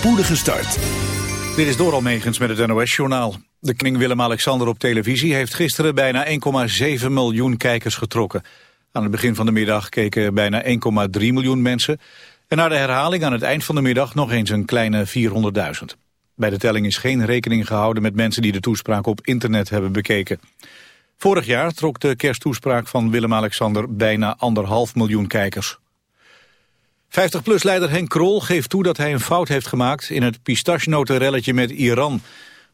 spoedige start. Dit is door Almegens met het NOS-journaal. De koning Willem-Alexander op televisie heeft gisteren bijna 1,7 miljoen kijkers getrokken. Aan het begin van de middag keken bijna 1,3 miljoen mensen. En na de herhaling aan het eind van de middag nog eens een kleine 400.000. Bij de telling is geen rekening gehouden met mensen die de toespraak op internet hebben bekeken. Vorig jaar trok de kersttoespraak van Willem-Alexander bijna anderhalf miljoen kijkers. 50PLUS-leider Henk Krol geeft toe dat hij een fout heeft gemaakt in het pistachenotenrelletje met Iran.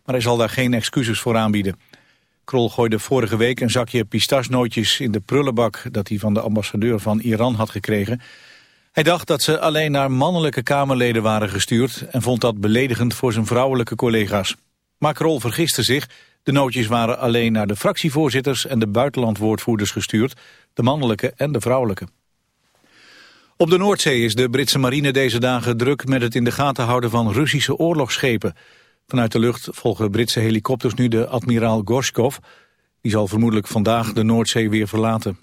Maar hij zal daar geen excuses voor aanbieden. Krol gooide vorige week een zakje pistachenootjes in de prullenbak dat hij van de ambassadeur van Iran had gekregen. Hij dacht dat ze alleen naar mannelijke Kamerleden waren gestuurd en vond dat beledigend voor zijn vrouwelijke collega's. Maar Krol vergiste zich. De nootjes waren alleen naar de fractievoorzitters en de buitenlandwoordvoerders gestuurd, de mannelijke en de vrouwelijke. Op de Noordzee is de Britse marine deze dagen druk met het in de gaten houden van Russische oorlogsschepen. Vanuit de lucht volgen Britse helikopters nu de admiraal Gorshkov. Die zal vermoedelijk vandaag de Noordzee weer verlaten.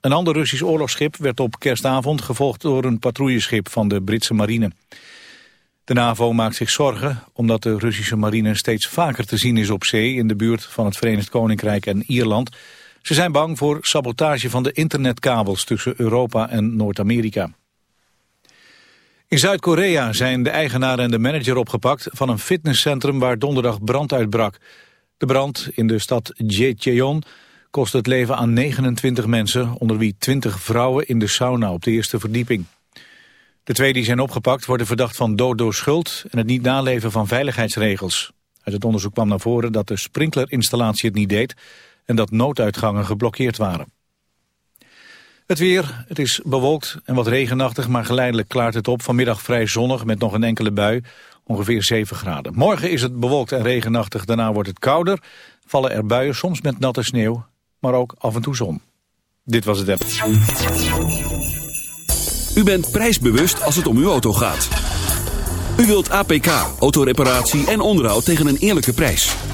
Een ander Russisch oorlogsschip werd op kerstavond gevolgd door een patrouilleschip van de Britse marine. De NAVO maakt zich zorgen omdat de Russische marine steeds vaker te zien is op zee in de buurt van het Verenigd Koninkrijk en Ierland. Ze zijn bang voor sabotage van de internetkabels tussen Europa en Noord-Amerika. In Zuid-Korea zijn de eigenaar en de manager opgepakt van een fitnesscentrum waar donderdag brand uitbrak. De brand in de stad Jecheon kost het leven aan 29 mensen, onder wie 20 vrouwen in de sauna op de eerste verdieping. De twee die zijn opgepakt worden verdacht van dood door schuld en het niet naleven van veiligheidsregels. Uit het onderzoek kwam naar voren dat de sprinklerinstallatie het niet deed en dat nooduitgangen geblokkeerd waren. Het weer, het is bewolkt en wat regenachtig, maar geleidelijk klaart het op. Vanmiddag vrij zonnig met nog een enkele bui, ongeveer 7 graden. Morgen is het bewolkt en regenachtig, daarna wordt het kouder. Vallen er buien, soms met natte sneeuw, maar ook af en toe zon. Dit was het app. U bent prijsbewust als het om uw auto gaat. U wilt APK, autoreparatie en onderhoud tegen een eerlijke prijs.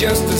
Just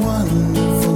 wonderful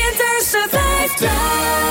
time.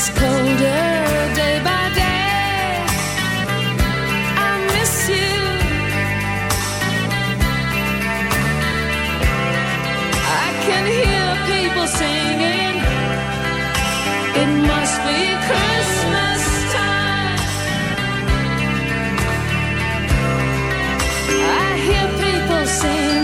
It's colder day by day. I miss you. I can hear people singing. It must be Christmas time. I hear people sing.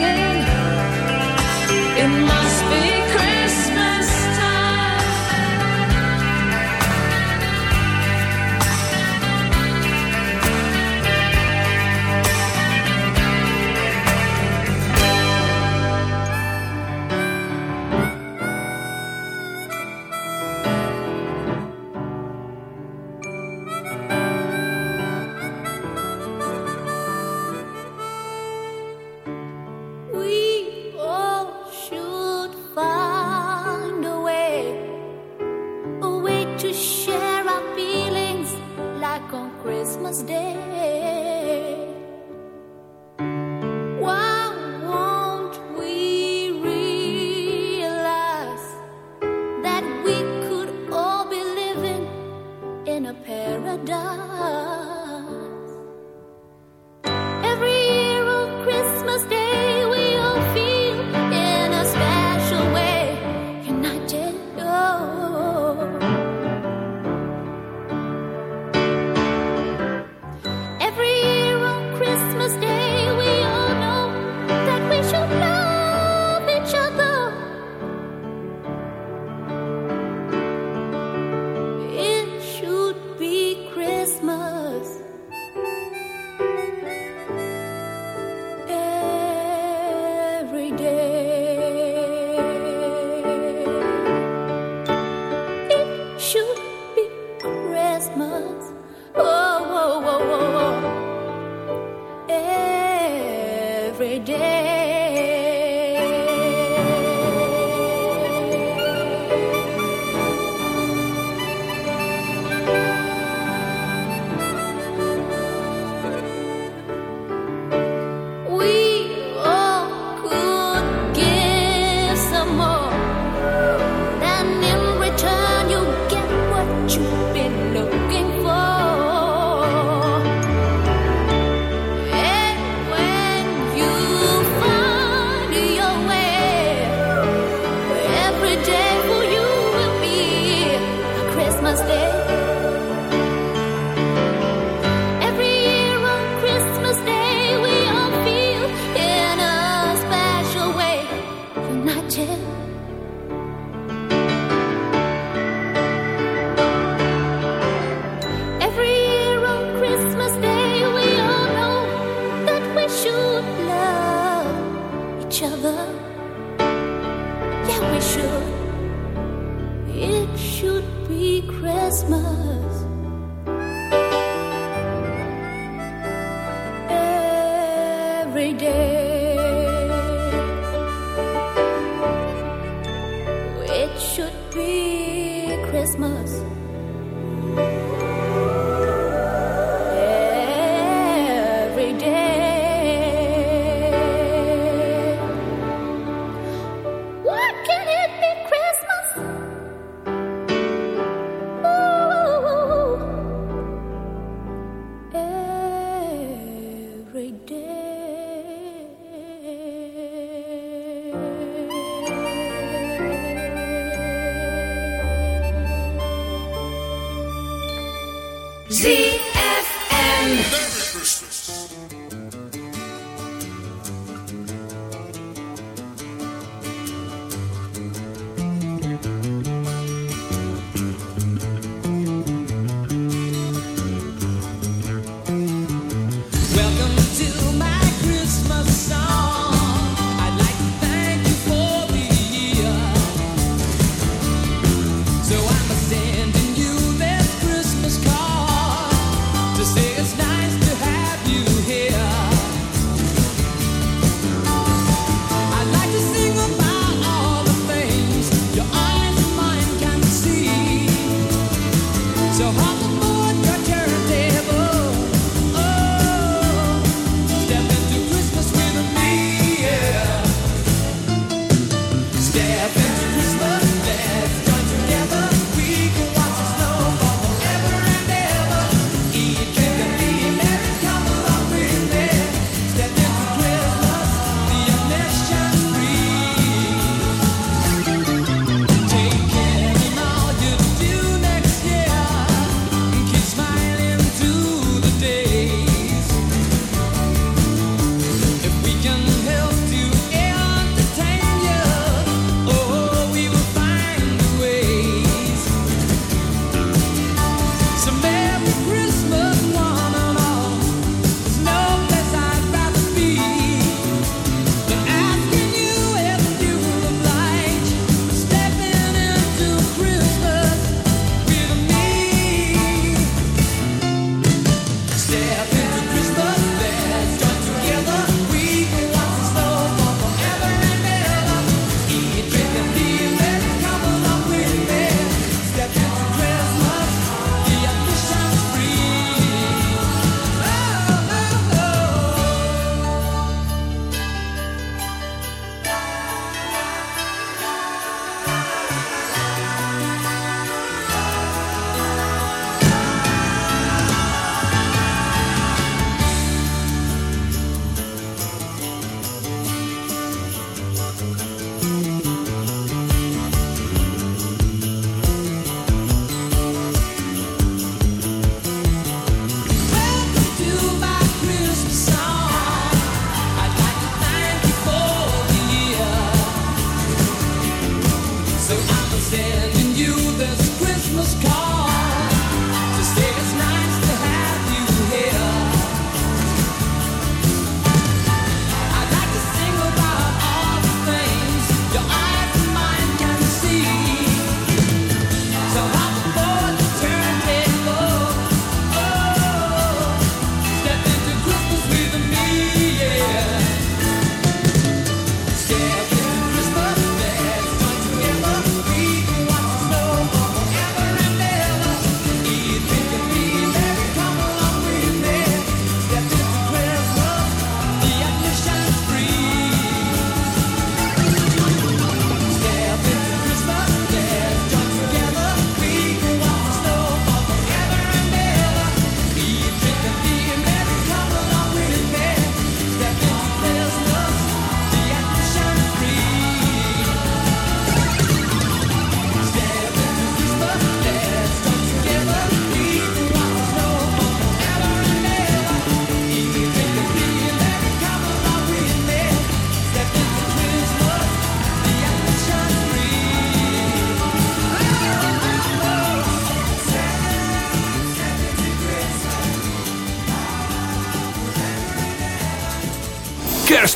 sin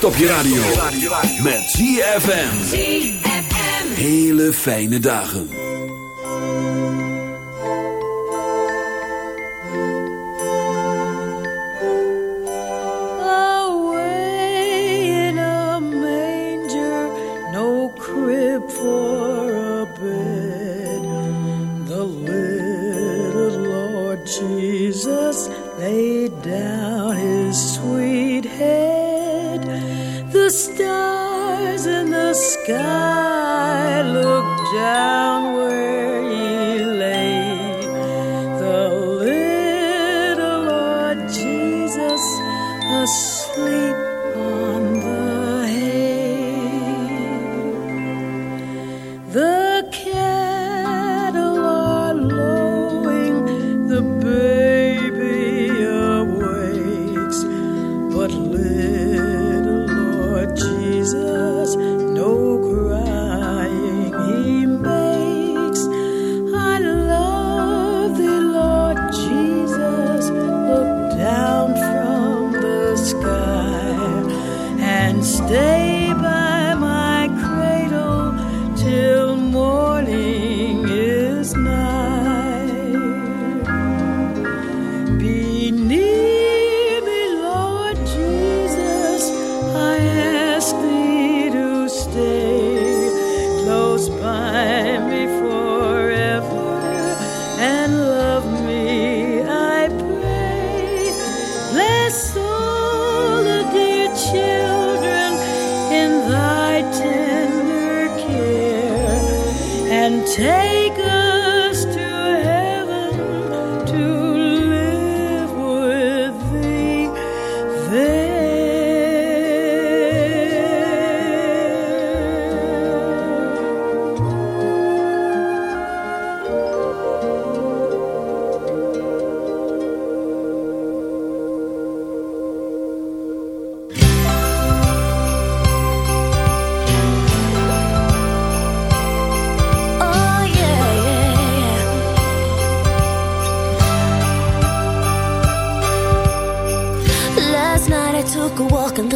op je radio. Met ZFM. Hele fijne dagen. Away in a manger, no crib for a bed. The little Lord Jesus laid down his sweet The stars in the sky look down.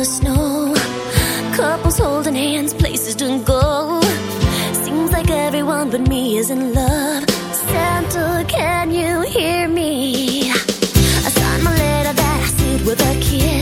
the snow. Couples holding hands, places to go. Seems like everyone but me is in love. Santa, can you hear me? I signed my letter that I sealed with a kiss.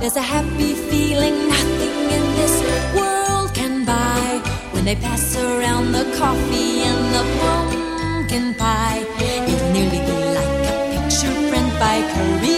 There's a happy feeling nothing in this world can buy. When they pass around the coffee and the pumpkin pie. It'll nearly be like a picture print by Korea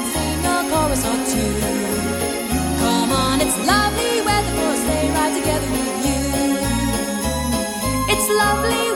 lovely weather for a sleigh ride together with you. It's lovely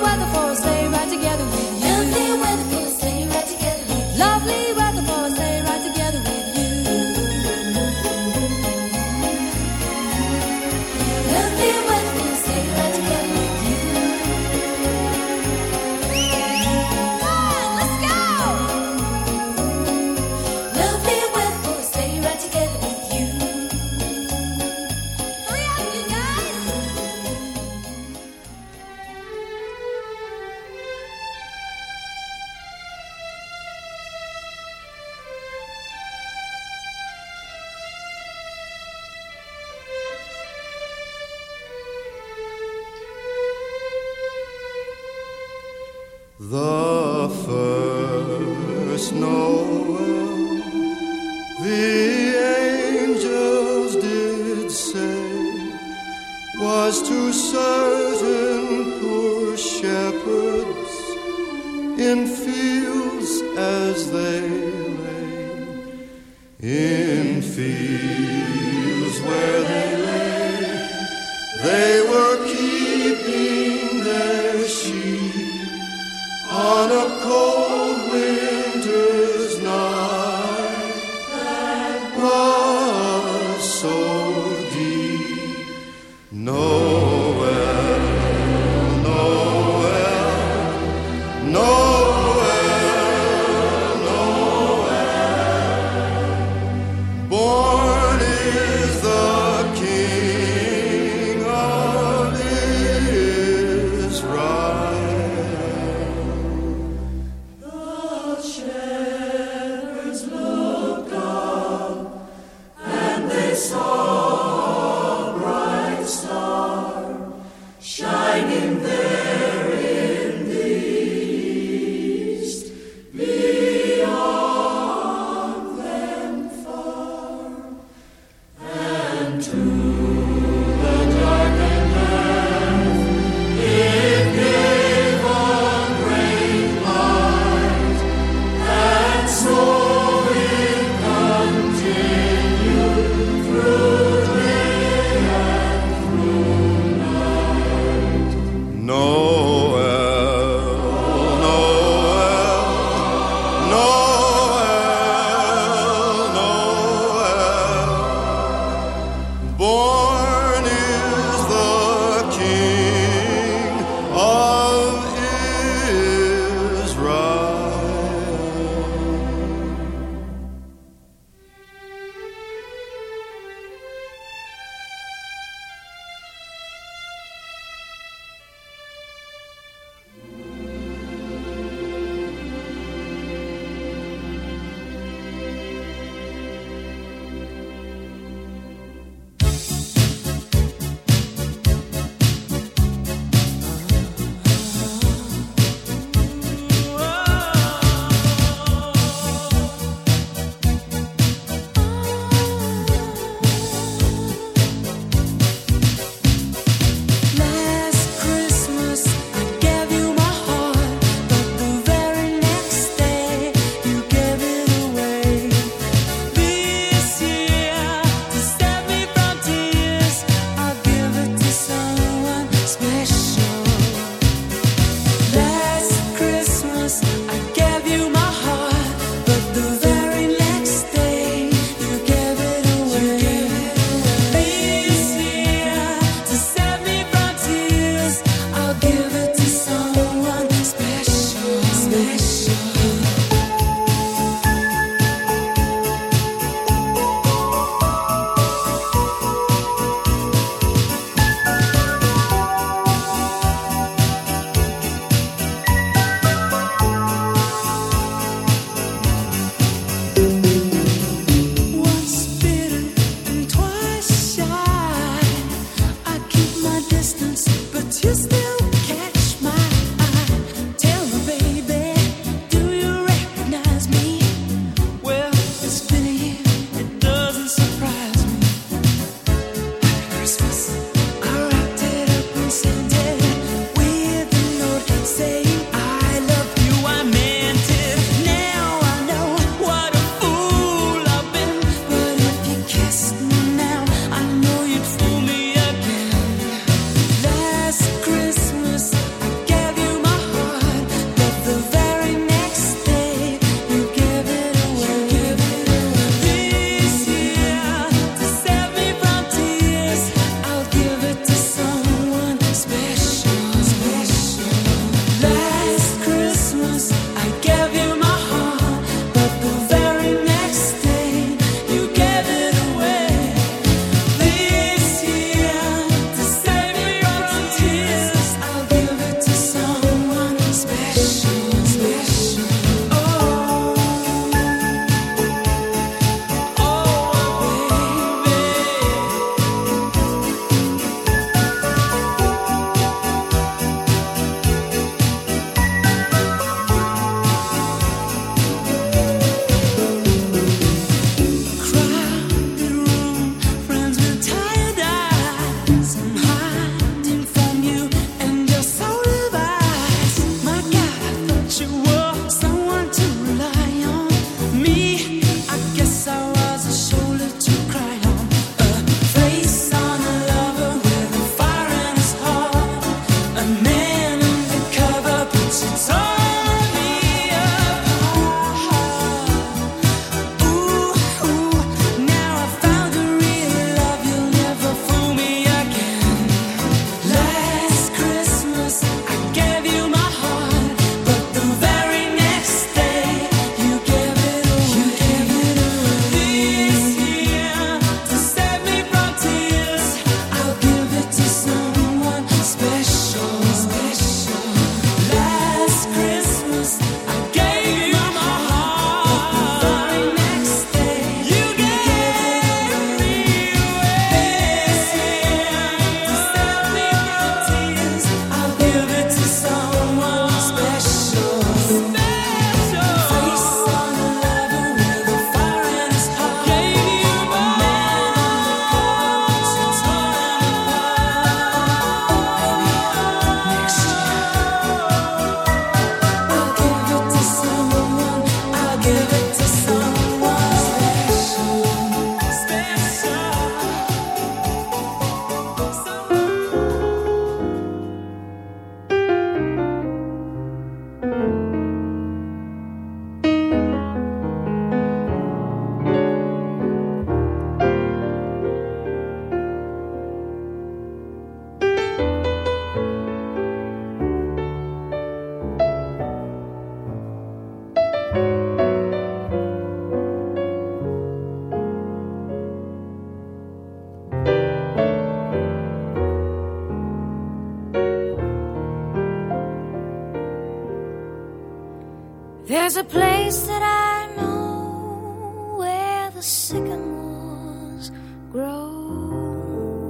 There's a place that I know where the sycamores grow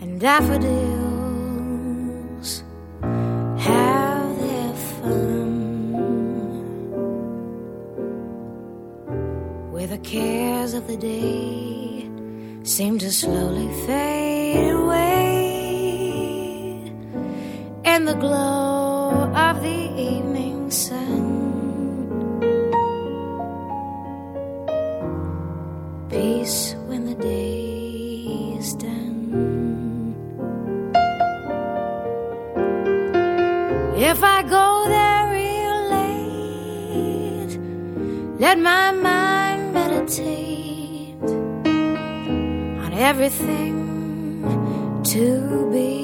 and daffodils have their fun. Where the cares of the day seem to slowly fade away and the glow the evening sun. Peace when the day is done. If I go there real late, let my mind meditate on everything to be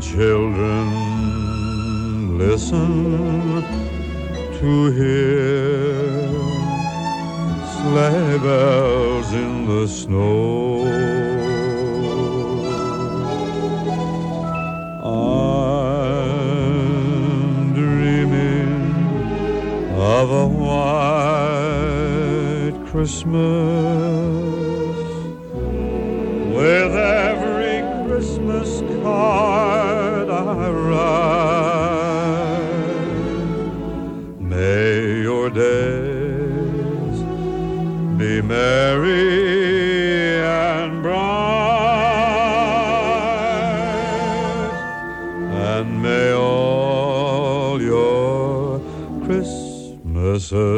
children listen to hear sleigh bells in the snow. I'm dreaming of a white Christmas with every Christmas card ze